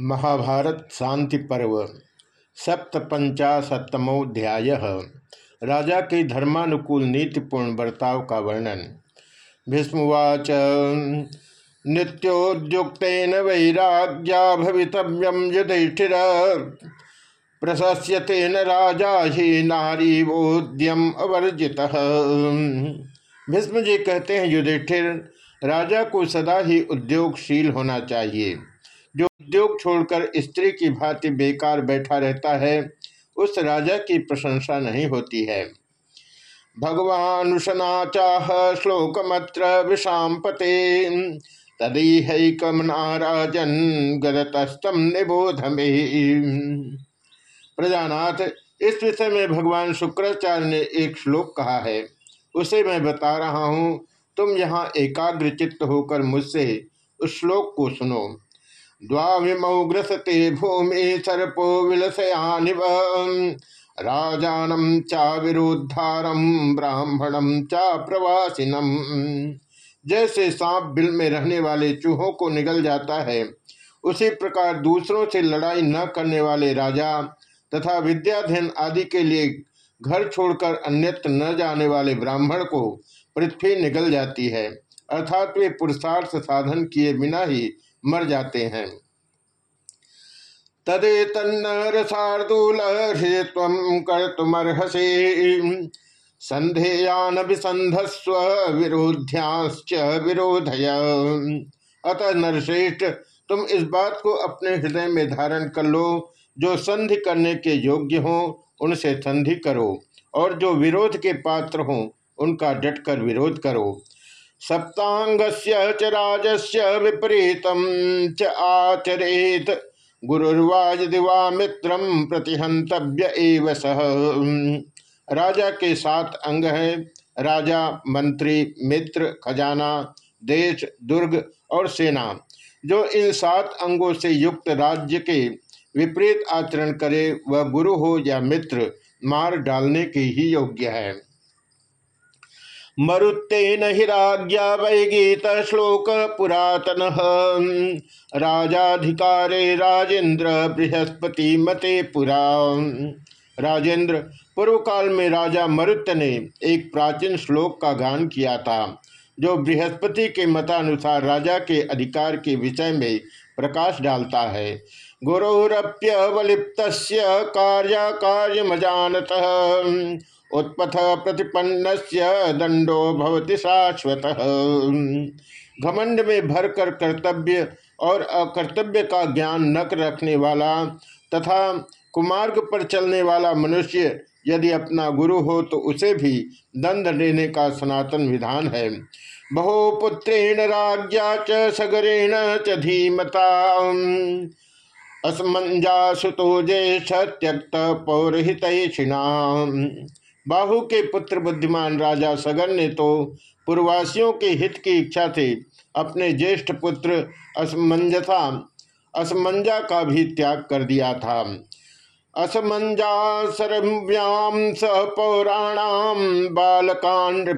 महाभारत शांति पर्व सप्तपंचाशतमोध्याय राजा के धर्मानुकूल नीतिपूर्ण बर्ताव का वर्णन। भीष्मवाच, नित्योद्युक्तेन वैराग्या भवितव्यम युधिष्ठिर। प्रशस्यतेन राजा ही नारी वोद्यम अवर्जित। भीष्म जी कहते हैं, युधिष्ठिर, राजा को सदा ही उद्योगशील होना चाहिए। उद्योग छोड़कर स्त्री की भांति बेकार बैठा रहता है, उस राजा की प्रशंसा नहीं होती है। भगवान चाह श्लोकमत्र विषाम पते तदीहैकम नाराजन गदतस्तम निबोध प्रजानाथ, इस विषय में भगवान शुक्राचार्य ने एक श्लोक कहा है। उसे मैं बता रहा हूँ, तुम यहाँ एकाग्र चित्त होकर मुझसे उस श्लोक को सुनो। द्वामौ ग्रसते भूमि सर्पो विलसयानिव। राजानम चा विरोधारम ब्राह्मणम चा प्रवासिनम। जैसे सांप बिल में रहने वाले चूहों को निगल जाता है, उसी प्रकार दूसरों से लड़ाई न करने वाले राजा तथा विद्याधन आदि के लिए घर छोड़कर अन्यत्र न जाने वाले ब्राह्मण को पृथ्वी निगल जाती है, अर्थात वे पुरुषार्थ साधन किए बिना ही मर जाते हैं। तदे तन्नरसार्दूल हृदय कर्तुमर्हसे। संधेयान विसंधस्व विरोध्याश्च विरोधय। अतः नरश्रेष्ठ, तुम इस बात को अपने हृदय में धारण कर लो। जो संधि करने के योग्य हो, उनसे संधि करो। और जो विरोध के पात्र हों, उनका डटकर विरोध करो। सप्तांग च राजस्य विपरीतम च आचरेत। गुरुर्वाज दिवा मित्रम प्रतिहंतव्य सह राजा के सात अंग हैं। राजा, मंत्री, मित्र, खजाना, देश, दुर्ग और सेना, जो इन सात अंगों से युक्त राज्य के विपरीत आचरण करे, वह गुरु हो या मित्र, मार डालने के ही योग्य है। मरुत्तेन हिराज्ञा वैगीत श्लोक पुरातन। राजाधिकारे राजेंद्र बृहस्पति मते पुरा। राजेंद्र पूर्व काल में राजा मरुत ने एक प्राचीन श्लोक का गान किया था, जो बृहस्पति के मतानुसार राजा के अधिकार के विषय में प्रकाश डालता है। गुरुरप्यवलिप्त कार्य कार्य कार्यमजानत उत्पथ प्रतिपन्न दंडो भवति शाश्वत। घमंड में भरकर कर्तव्य और अकर्तव्य का ज्ञान नक रखने वाला तथा कुमार्ग पर चलने वाला मनुष्य यदि अपना गुरु हो तो उसे भी दंड देने का सनातन विधान है। बहुपुत्रेण राज्ञा च सगरेण च धीमता। असमंजा सुतो ज्येष्ठ त्यक्त पौरहित बाहु के पुत्र बुद्धिमान राजा सगर ने तो पूर्वासियों के हित की इच्छा से अपने ज्येष्ठ पुत्र असमंजसा, असमंजा का भी त्याग कर दिया था। असमंजा सरव्याम स पौराणाम बालकांड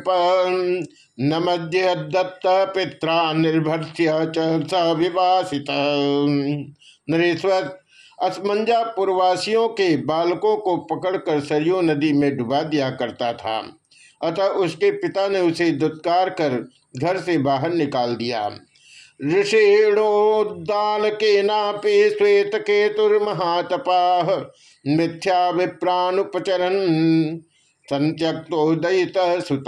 नमद्य दत्त पित्रा निर्भर्त्य च विवासित नरेश्वर असमंजा पूर्वासियों के बालकों को पकड़कर सरयू नदी में डुबा दिया करता था। अतः उसके पिता ने उसे दुत्कार कर घर से बाहर निकाल दिया। ऋषिणोदाल के नापे श्वेत केतुर्महातपा मिथ्या विप्रानुपचरन संत्यक्तोदयित सुत।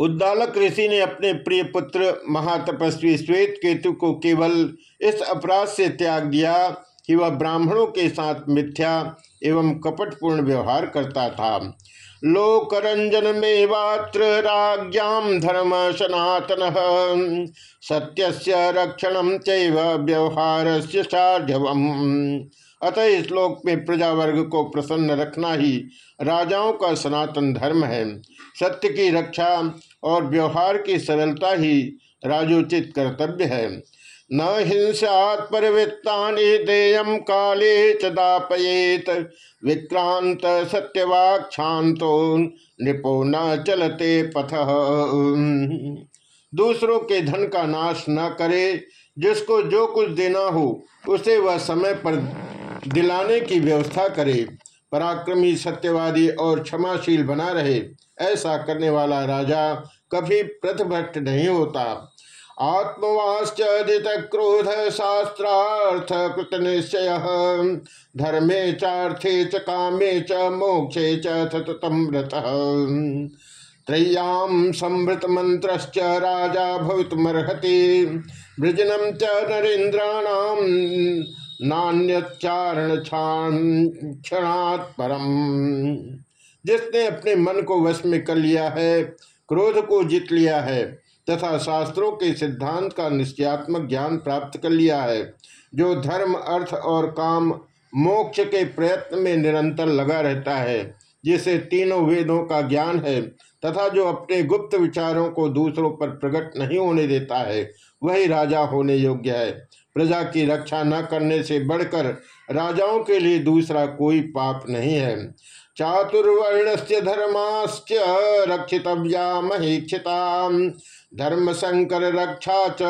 उद्दालक ऋषि ने अपने प्रिय पुत्र महातपस्वी श्वेत केतु को केवल इस अपराध से त्याग दिया कि वह ब्राह्मणों के साथ मिथ्या एवं कपटपूर्ण व्यवहार करता था। लोकरंजन में वात्र राज्ञाम धर्म सनातन सत्य से रक्षण व्यवहार से अतः इस श्लोक में प्रजा वर्ग को प्रसन्न रखना ही राजाओं का सनातन धर्म है। सत्य की रक्षा और व्यवहार की सरलता ही राजोचित कर्तव्य है। न हिंसात परवृत्ता देयम काले चापयेत विक्रांत सत्यवाक्षांतो नृपो न चलते पथ। दूसरों के धन का नाश न करे, जिसको जो कुछ देना हो, उसे वह समय पर दिलाने की व्यवस्था करे। पराक्रमी, सत्यवादी और क्षमाशील बना रहे। ऐसा करने वाला राजा कभी प्रतिभट नहीं होता। आत्मवाश्चित क्रोध शास्त्रार्थ कृत निश्चय। धर्मे चार्थे च, कामे च, मोक्षे चततम व्रत त्रय्याम संभृत मंत्र राजा भवितमर्हति। वृजनम च नरेन्द्राणाम नान्यचारण क्षणात् परम। जिसने अपने मन को वश में कर लिया है, क्रोध को जीत लिया है, तथा शास्त्रों के सिद्धांत का निश्चयात्मक ज्ञान प्राप्त कर लिया है, जो धर्म, अर्थ और काम, मोक्ष के प्रयत्न में निरंतर लगा रहता है, जिसे तीनों वेदों का ज्ञान है, तथा जो अपने गुप्त विचारों को दूसरों पर प्रकट नहीं होने देता है, वही राजा होने योग्य है। प्रजा की रक्षा न करने से बढ़कर राजाओं के लिए दूसरा कोई पाप नहीं है। चातुर्वर्ण से धर्माश्च रक्षितव्या महीक्षिता धर्म संकर रक्षा च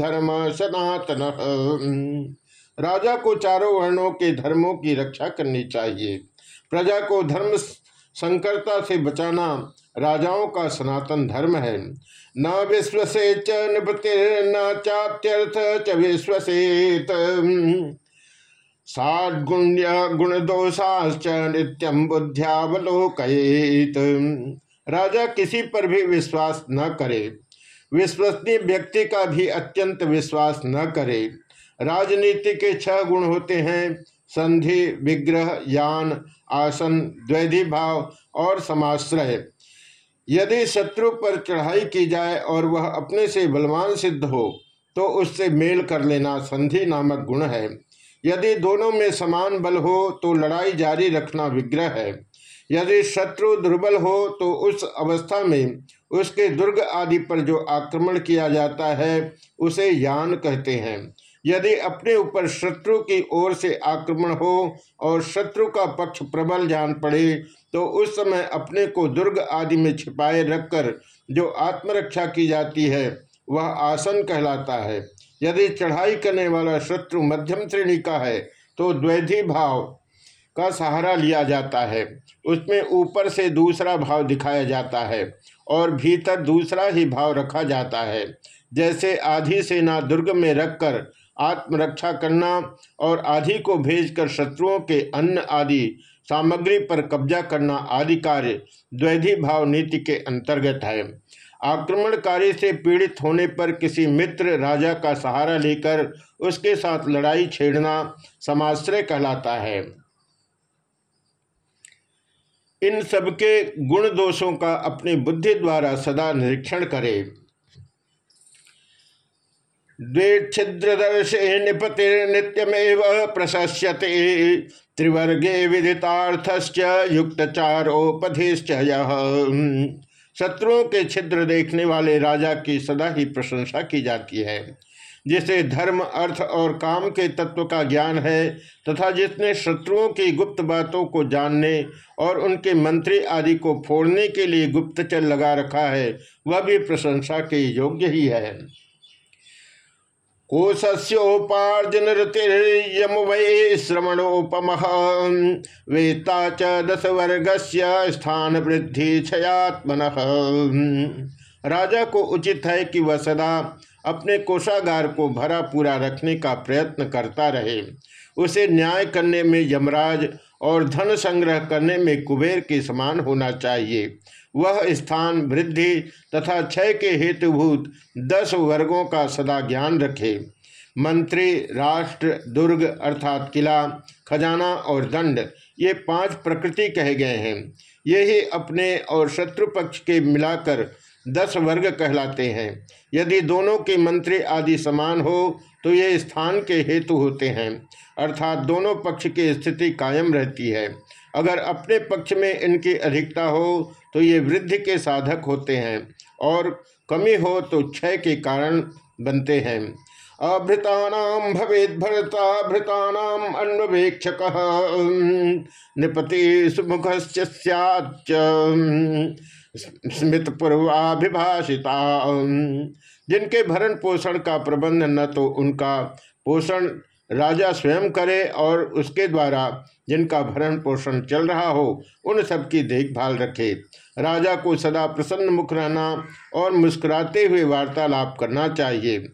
धर्म सनातन। राजा को चारों वर्णों के धर्मों की रक्षा करनी चाहिए। प्रजा को धर्म संकरता से बचाना राजाओं का सनातन धर्म है। न विश्वसे च न चात्यर्थ च विश्वसेत। गुण दोषाश्च नित्यम बुद्ध्यावलोकयेत। राजा किसी पर भी विश्वास न करे। विश्वसनीय व्यक्ति का भी अत्यंत विश्वास न करे। राजनीति के छह गुण होते हैं, संधि, विग्रह, यान, आसन, द्वैधि भाव और समाश्रय। यदि शत्रु पर चढ़ाई की जाए और वह अपने से बलवान सिद्ध हो तो उससे मेल कर लेना संधि नामक गुण है। यदि दोनों में समान बल हो तो लड़ाई जारी रखना विग्रह है। यदि शत्रु दुर्बल हो तो उस अवस्था में उसके दुर्ग आदि पर जो आक्रमण किया जाता है, उसे यान कहते हैं। यदि अपने ऊपर शत्रु की ओर से आक्रमण हो और शत्रु का पक्ष प्रबल जान पड़े तो उस समय अपने को दुर्ग आदि में छिपाए रखकर जो आत्मरक्षा की जाती है, वह आसन कहलाता है। यदि चढ़ाई करने वाला शत्रु मध्यम श्रेणी का है तो द्वैधी भाव का सहारा लिया जाता है। उसमें ऊपर से दूसरा भाव दिखाया जाता है और भीतर दूसरा ही भाव रखा जाता है। जैसे आधी सेना दुर्ग में रखकर आत्मरक्षा करना और आधी को भेजकर शत्रुओं के अन्न आदि सामग्री पर कब्जा करना आदि कार्य द्वैधी भाव नीति के अंतर्गत है। आक्रमणकारी से पीड़ित होने पर किसी मित्र राजा का सहारा लेकर उसके साथ लड़ाई छेड़ना समाश्रय कहलाता है। इन सबके गुण दोषों का अपनी बुद्धि द्वारा सदा निरीक्षण करे। द्वेक्षिद्रदर्शे निपतिर्नित्यमेव प्रशस्यते, त्रिवर्गे विदितार्थश्च युक्तचारोपधिश्च शत्रुओं के छिद्र देखने वाले राजा की सदा ही प्रशंसा की जाती है, जिसे धर्म, अर्थ और काम के तत्व का ज्ञान है तथा जिसने शत्रुओं की गुप्त बातों को जानने और उनके मंत्री आदि को फोड़ने के लिए गुप्तचर लगा रखा है, वह भी प्रशंसा के योग्य ही है। कोशस्योपार्जन रतिर्यम वै श्रवणोपम। वेत्ता च दस वर्ग से स्थान वृद्धि क्षयात्मन राजा को उचित है कि वह सदा अपने कोषागार को भरा पूरा रखने का प्रयत्न करता रहे। उसे न्याय करने में यमराज और धन संग्रह करने में कुबेर के समान होना चाहिए। वह स्थान वृद्धि तथा क्षय के हेतुभूत दस वर्गों का सदा ज्ञान रखे। मंत्री, राष्ट्र, दुर्ग अर्थात किला, खजाना और दंड, ये पाँच प्रकृति कहे गए हैं। ये ही अपने और शत्रु पक्ष के मिलाकर दस वर्ग कहलाते हैं। यदि दोनों के मंत्री आदि समान हो तो ये स्थान के हेतु होते हैं, अर्थात दोनों पक्ष की स्थिति कायम रहती है। अगर अपने पक्ष में इनकी अधिकता हो तो ये वृद्धि के साधक होते हैं और कमी हो तो क्षय के कारण बनते हैं। अभृतानाम भवेद भरता भृतानाम अन्वेक्षक नृपति सुमुख स्मृत पूर्वाभिभाषिता। जिनके भरण पोषण का प्रबंध न तो उनका पोषण राजा स्वयं करे और उसके द्वारा जिनका भरण पोषण चल रहा हो, उन सब की देखभाल रखे। राजा को सदा प्रसन्न मुख रहना और मुस्कुराते हुए वार्तालाप करना चाहिए।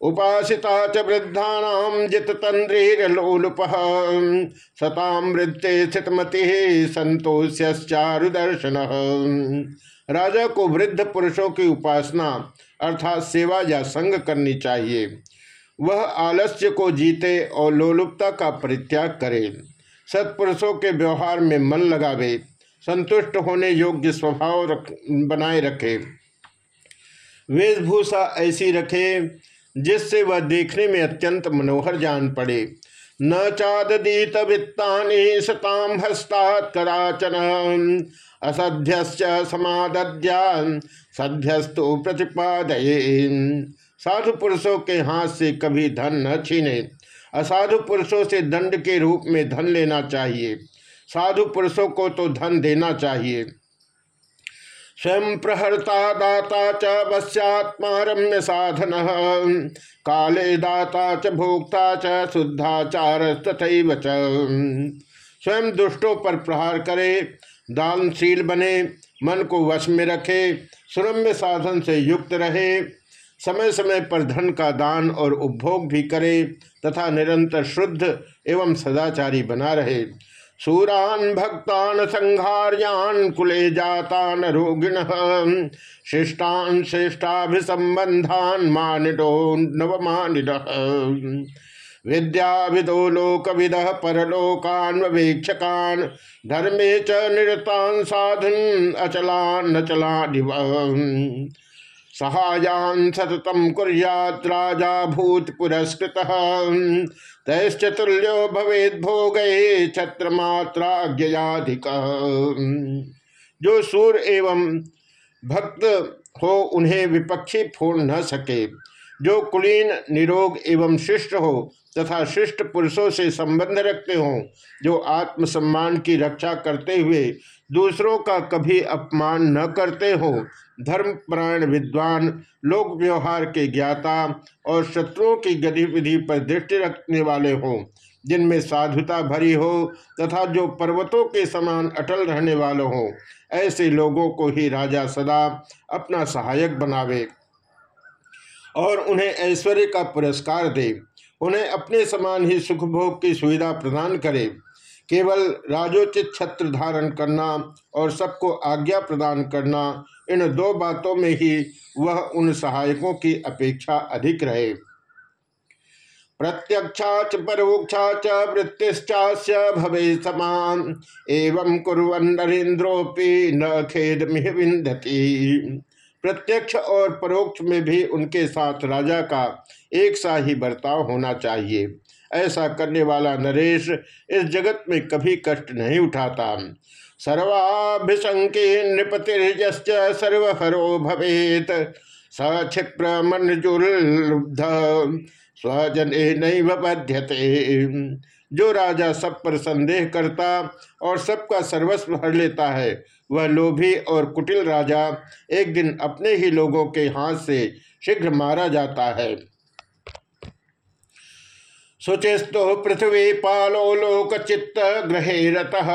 उपासिता च वृद्धा जित तंद्रीलोलुप सताम वृत्ते स्थितमति संतोष्यारुदर्शन राजा को वृद्ध पुरुषों की उपासना अर्थात सेवा या संग करनी चाहिए। वह आलस्य को जीते और लोलुपता का परित्याग करे। सत्पुरुषों के व्यवहार में मन लगावे संतुष्ट होने योग्य स्वभाव रख, बनाए रखे। वेशभूषा ऐसी रखे जिससे वह देखने में अत्यंत मनोहर जान पड़े। न चादीत वित्ता सताम हस्तात्कराचन असध्यश्च समाद्या सध्यस्तु प्रतिपादये साधु पुरुषों के हाथ से कभी धन न छीने। असाधु पुरुषों से दंड के रूप में धन लेना चाहिए। साधु पुरुषों को तो धन देना चाहिए। स्वयं प्रहर्ता दाता च वश्यात्मा रम्य साधन, काले दाता च भोक्ता च शुद्धाचार तथा स्वयं दुष्टों पर प्रहार करे, दानशील बने, मन को वश में रखे, सुरम्य साधन से युक्त रहे समय समय पर धन का दान और उपभोग भी करे तथा निरंतर शुद्ध एवं सदाचारी बना रहे। सूरान भक्तान संहार्यान कुले जातान रोगिण, शिष्टान श्रेष्ठाभिसंबंधान मानिडो नवमानिड विद्याविदो लोकविद परलोकान्वेक्षकान धर्मे च निरतान साधन, अचलान अचलान सहायान सततम कुर्यात भूत पुरस्कृत तैश्चतुल्यो भवेद जो सूर एवं भक्त हो, उन्हें विपक्षी फोड़ न सके। जो कुलीन, निरोग एवं शिष्ट हो, तथा शिष्ट पुरुषों से संबंध रखते हों, जो आत्मसम्मान की रक्षा करते हुए दूसरों का कभी अपमान न करते हो धर्मपरायण विद्वान, लोक व्यवहार के ज्ञाता और शत्रुओं की गतिविधि पर दृष्टि रखने वाले हों, जिनमें साधुता भरी हो तथा जो पर्वतों के समान अटल रहने वाले हों, ऐसे लोगों को ही राजा सदा अपना सहायक बनावे और उन्हें ऐश्वर्य का पुरस्कार दे। उन्हें अपने समान ही सुखभोग की सुविधा प्रदान करे। केवल राजोचित छत्र धारण करना और सबको आज्ञा प्रदान करना, इन दो बातों में ही वह उन सहायकों की अपेक्षा अधिक रहे। प्रत्यक्षा च परोक्षा च वृत्तिश्चास्य भवे समान, एवं कुरन नरेन्द्रोपी न खेद विंदती प्रत्यक्ष और परोक्ष में भी उनके साथ राजा का एक सा ही बर्ताव होना चाहिए। ऐसा करने वाला नरेश इस जगत में कभी कष्ट नहीं उठाता। सर्वाभिशंके नृपतिर्यश्च सर्वहरो भवेत। सक्षिप्र मनजुलुब्ध स्वजने नहीं बध्यते। जो राजा सब पर संदेह करता और सबका सर्वस्व हर लेता है, वह लोभी और कुटिल राजा एक दिन अपने ही लोगों के हाथ से शीघ्र मारा जाता है। शुचिस्तो पृथ्वी पालो लोक चित्त ग्रहे रतः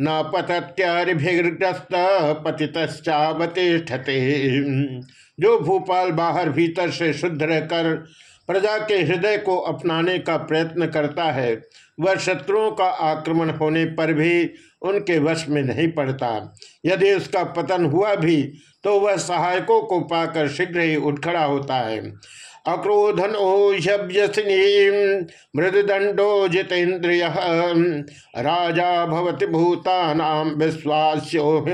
न पतत्यभिग्रस्त पतितश्चावतिष्ठते। जो भूपाल बाहर भीतर से शुद्ध रहकर प्रजा के हृदय को अपनाने का प्रयत्न करता है, वह शत्रुओं का आक्रमण होने पर भी उनके वश में नहीं पड़ता। यदि उसका पतन हुआ भी तो वह सहायकों को पाकर शीघ्र ही उठ खड़ा होता है। अक्रोधनोह्यभ्यसिनी मृदंडो जितेन्द्रिय। राजा भवति भूतानाम विश्वास्यो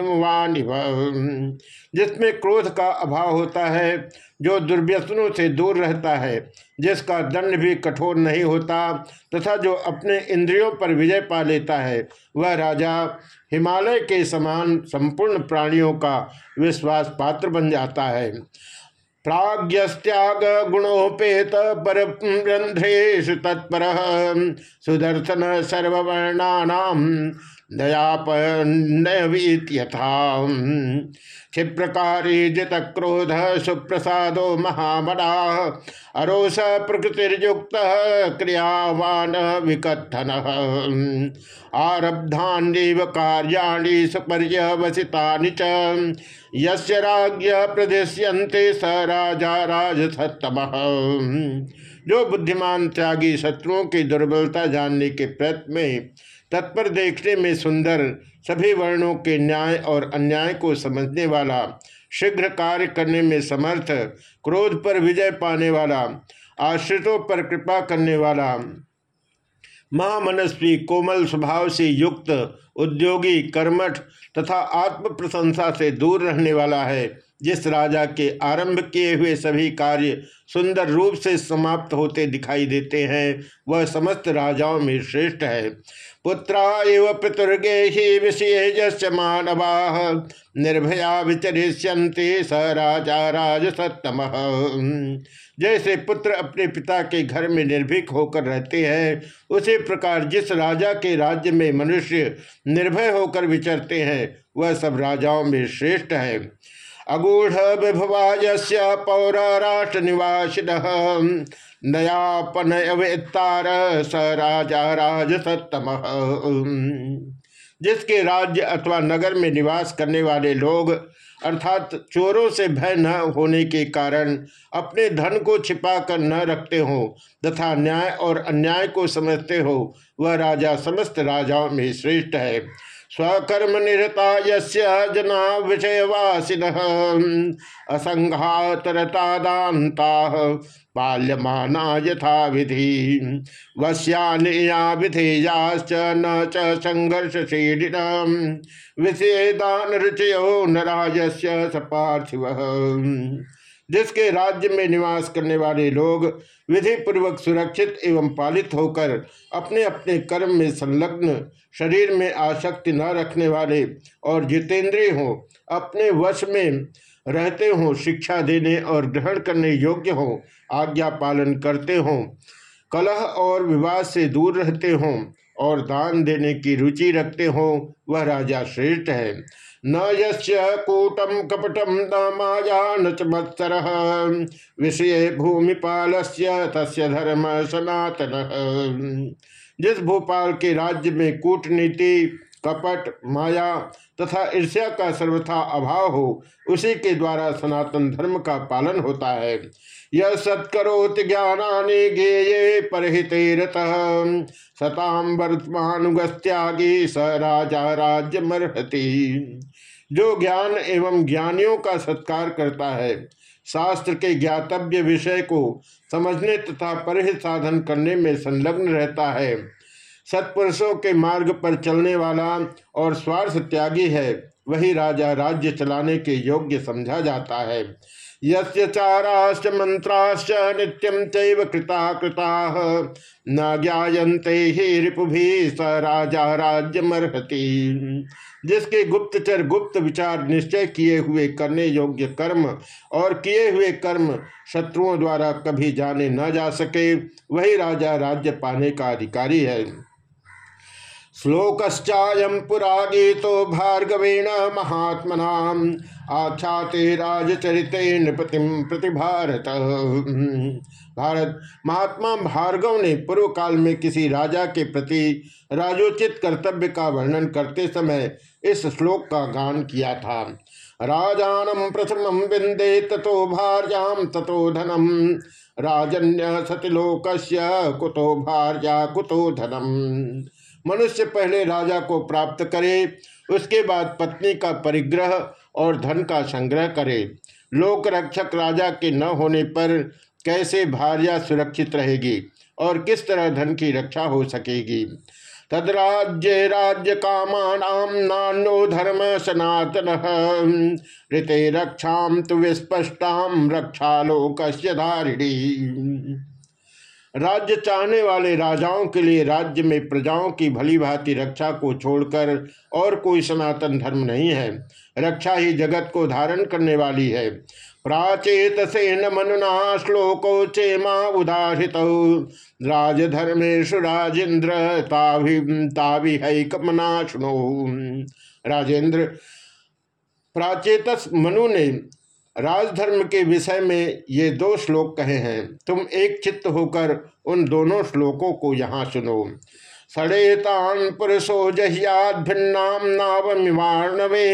जिसमें क्रोध का अभाव होता है, जो दुर्व्यसनों से दूर रहता है, जिसका दंड भी कठोर नहीं होता, तथा जो अपने इंद्रियों पर विजय पा लेता है, वह राजा हिमालय के समान संपूर्ण प्राणियों का विश्वास पात्र बन जाता है। प्राग्यस्त्याग गुणोपेत पर रंध्रेशु तत्पर। सुदर्शन सर्ववर्णानाम दयापन्नवीत्यथा क्षिप्रकारी जित क्रोध सुप्रसादो महामना अरोस प्रकृतिर्युक्त क्रियावान विकथन। आरब्धान्यव कार्याणि सुपर्यवसिता च। यस्य स राजा राजसत्तम। जो बुद्धिमान त्यागी शत्रुओं की दुर्बलता जानने के प्रयत्न में तत्पर देखने में सुंदर, सभी वर्णों के न्याय और अन्याय को समझने वाला, शीघ्र कार्य करने में समर्थ, क्रोध पर विजय पाने वाला, आश्रितों पर कृपा करने वाला। महामनस्वी, कोमल स्वभाव से युक्त, उद्योगी, कर्मठ तथा आत्म प्रशंसा से दूर रहने वाला है। जिस राजा के आरंभ किए हुए सभी कार्य सुंदर रूप से समाप्त होते दिखाई देते हैं, वह समस्त राजाओं में श्रेष्ठ है। पुत्रा एव पितुर्गे विषय मानवा। निर्भया विचरिष्यंते स राजा राज सत्तम जैसे पुत्र अपने पिता के घर में निर्भीक होकर रहते हैं, उसी प्रकार जिस राजा के राज्य में मनुष्य निर्भय होकर विचरते हैं, वह सब राजाओं में श्रेष्ठ है। अगूढ़ विभवाय पौरा राष्ट्र निवासिन नयापनयवेत्तार स राजा राज सत्तम जिसके राज्य अथवा नगर में निवास करने वाले लोग, अर्थात चोरों से भय न होने के कारण, अपने धन को छिपा कर न रखते हो, तथा न्याय और अन्याय को समझते हो, वह राजा समस्त राजाओं में श्रेष्ठ है। स्वकर्म निरता जना विषयवासिन। असंघातरता दाता बाल्यमाना यथा विधि वश्यानिया विधेयाश्च न च संघर्षशीलिन रुचयो नराजस्य स पार्थिव जिसके राज्य में निवास करने वाले लोग विधि पूर्वक सुरक्षित एवं पालित होकर अपने अपने कर्म में संलग्न, शरीर में आसक्ति न रखने वाले और जितेंद्रिय हो, अपने वश में रहते हों, शिक्षा देने और ग्रहण करने योग्य हो, आज्ञा पालन करते हों, कलह और विवाद से दूर रहते हों और दान देने की रुचि रखते हो, वह राजा श्रेष्ठ है। न यूटम कपटम न माया न चमत्सर विषय भूमिपाल तस्य धर्म सनातन। जिस भोपाल के राज्य में कूटनीति कपट, माया तथा ईर्ष्या का सर्वथा अभाव हो, उसी के द्वारा सनातन धर्म का पालन होता है। यह सत्करोत गेये सताम वर्तमानुगस्त्यागी स राजा राज्य मरहती जो ज्ञान एवं ज्ञानियों का सत्कार करता है, शास्त्र के ज्ञातव्य विषय को समझने तथा परहित साधन करने में संलग्न रहता है सत्पुरुषों के मार्ग पर चलने वाला और स्वार्थ त्यागी है, वही राजा राज्य चलाने के योग्य समझा जाता है। चाराश्च मंत्राश्च नित्यम चैव कृता कृता न ज्ञाते ही रिपुभि स राजा राज्य मरहती जिसके गुप्तचर गुप्त विचार निश्चय किए हुए करने योग्य कर्म और किए हुए कर्म शत्रुओं द्वारा कभी जाने न जा सके, वही राजा राज्य पाने का अधिकारी है। श्लोकश्चायम पुरा गीतो भार्गवेण महात्मना आख्याते राजचरित नृपतिम प्रति भारत भारत महात्मा भार्गव ने पूर्व काल में किसी राजा के प्रति राजोचित कर्तव्य का वर्णन करते समय इस श्लोक का गान किया था। राजानम प्रथम बिंदे ततो भार्याम ततो धनम राजन्य सतलोक कुतो भार्या कुतो धनम मनुष्य पहले राजा को प्राप्त करे, उसके बाद पत्नी का परिग्रह और धन का संग्रह करे। लोक रक्षक राजा के न होने पर कैसे भार्या सुरक्षित रहेगी और किस तरह धन की रक्षा हो सकेगी? तदराज्य राज्य कामानाम नानो धर्म सनातन। ऋते रक्षा तो रक्षा लोक धारिणी। राज्य चाहने वाले राजाओं के लिए राज्य में प्रजाओं की भली भांति रक्षा को छोड़कर और कोई सनातन धर्म नहीं है। रक्षा ही जगत को धारण करने वाली है। प्राचेत सेन मनुना श्लोको चेमा उदाहृत राजधर्मेशु राजेन्द्र ताविहैकमना शुणो राजेंद्र प्राचेतस मनु ने राजधर्म के विषय में ये दो श्लोक कहे हैं। तुम एक चित्त होकर उन दोनों श्लोकों को यहाँ सुनो। सड़ेतान पुरुषो जहियाद भिन्नाम नावमिवाणवे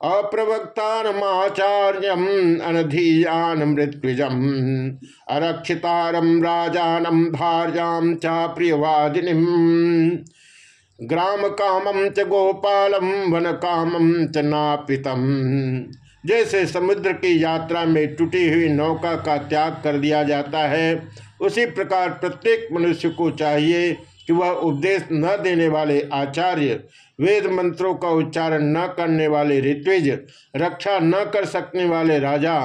अप्रवक्तारमाचार्यम अनधीयान मृत्युजम। अरक्षितारम राजानम भार्याम चा प्रियवादिनी ग्राम कामम च गोपालम वन कामम च नापितम। जैसे समुद्र की यात्रा में टूटी हुई नौका का त्याग कर दिया जाता है, उसी प्रकार प्रत्येक मनुष्य को चाहिए कि वह उपदेश न देने वाले आचार्य, वेद मंत्रों का उच्चारण न करने वाले ऋत्विज, रक्षा न कर सकने वाले राजा,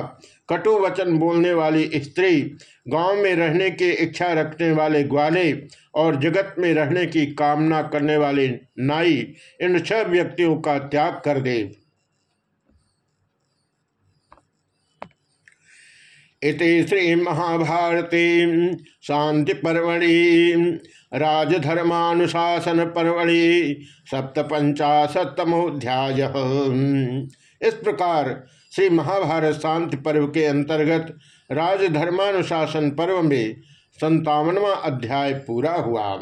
कटु वचन बोलने वाली स्त्री, गाँव में रहने की इच्छा रखने वाले ग्वाले और जगत में रहने की कामना करने वाले नाई, इन छह व्यक्तियों का त्याग कर दे। इति श्री महाभारती शांति परवड़ी राजधर्मानुशासन परवड़ी सप्तपंचाशतमोध्याय इस प्रकार श्री महाभारत शांति पर्व के अंतर्गत राजधर्मानुशासन पर्व में संतावनवा अध्याय पूरा हुआ।